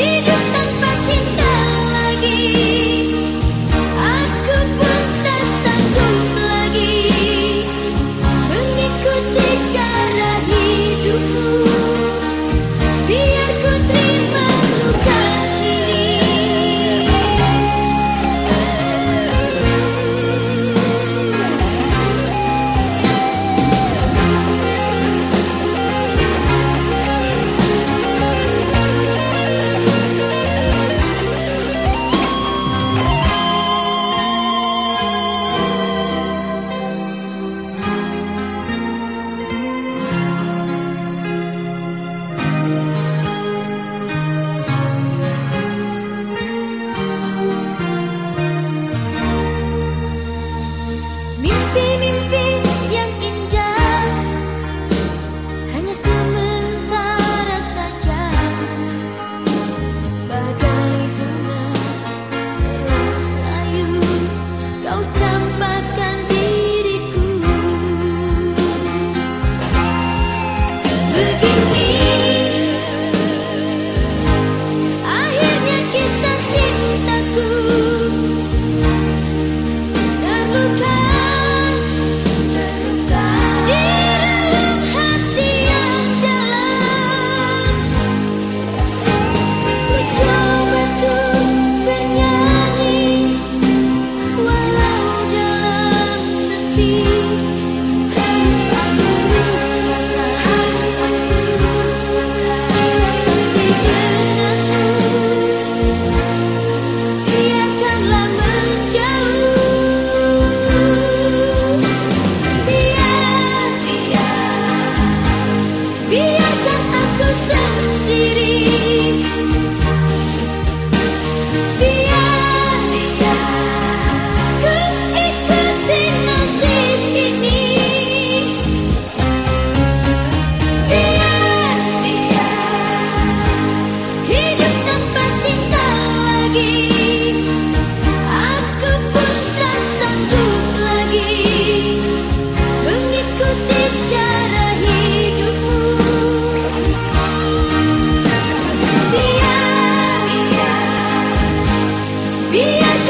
Biarkan aku Vida.